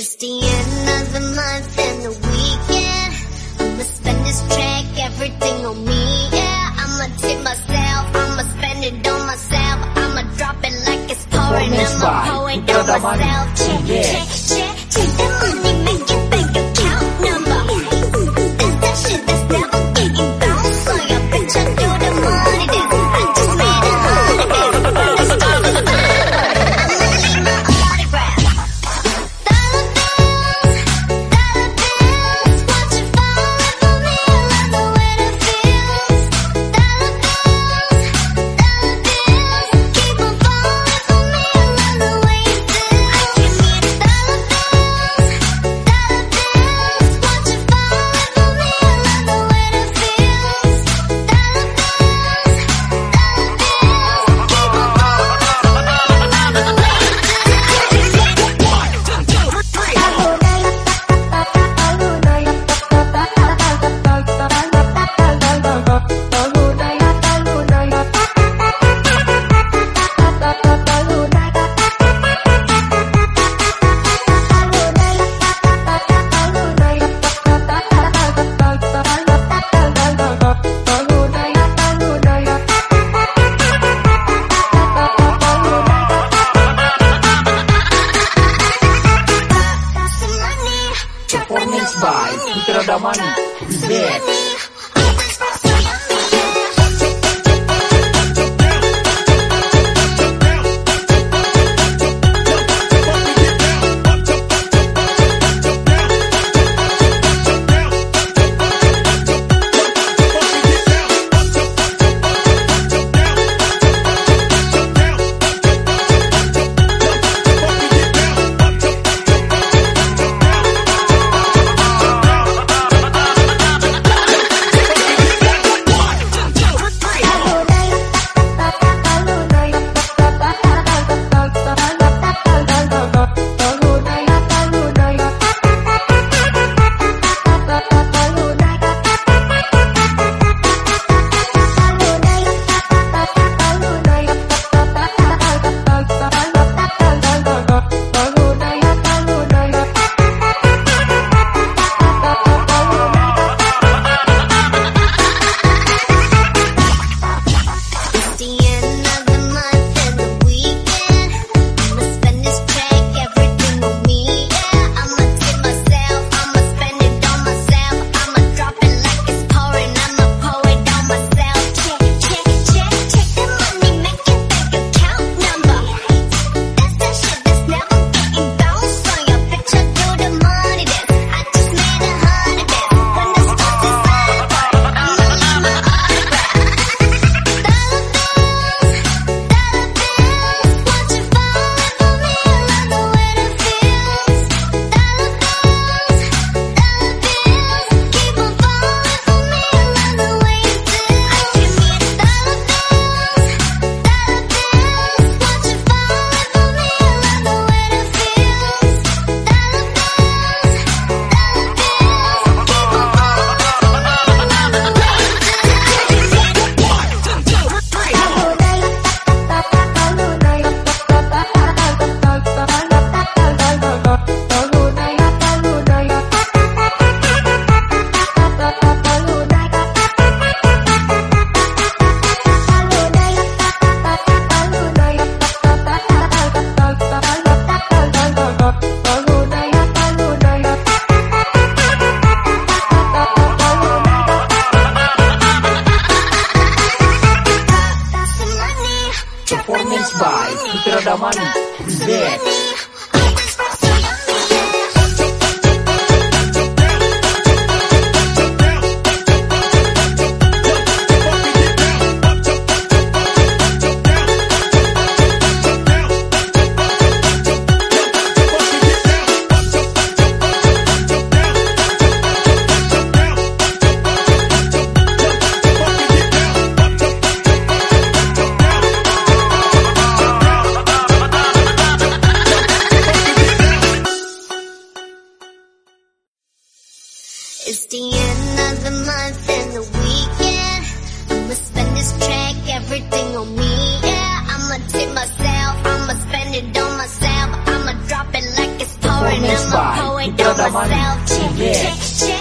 It's the end of the month and the weekend. I'ma spend this track, everything on me, yeah. I'ma tip myself, I'ma spend it on myself. I'ma drop it like it's pouring. I'ma pour it on myself. Check, check, check. Money, Remix Beats by Cultura da Maris. Presents. It's the end of the month and the weekend. I'ma spend this check, everything on me, yeah. I'ma tip myself, I'ma spend it on myself. I'ma drop it like it's pouring. I'ma pour it on myself. Check, check, check.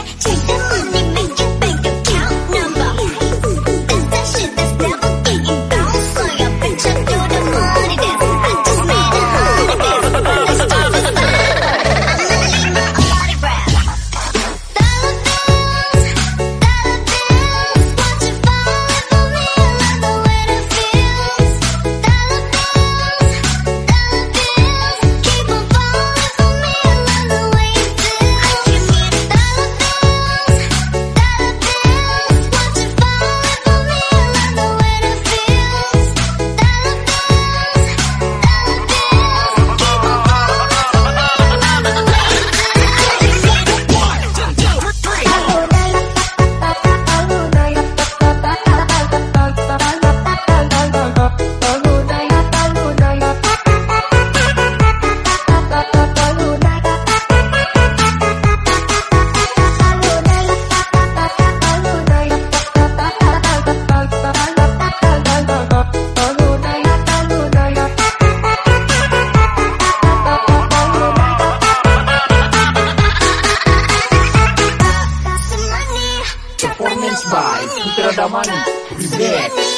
Vai, Ultra da Mani. Remix.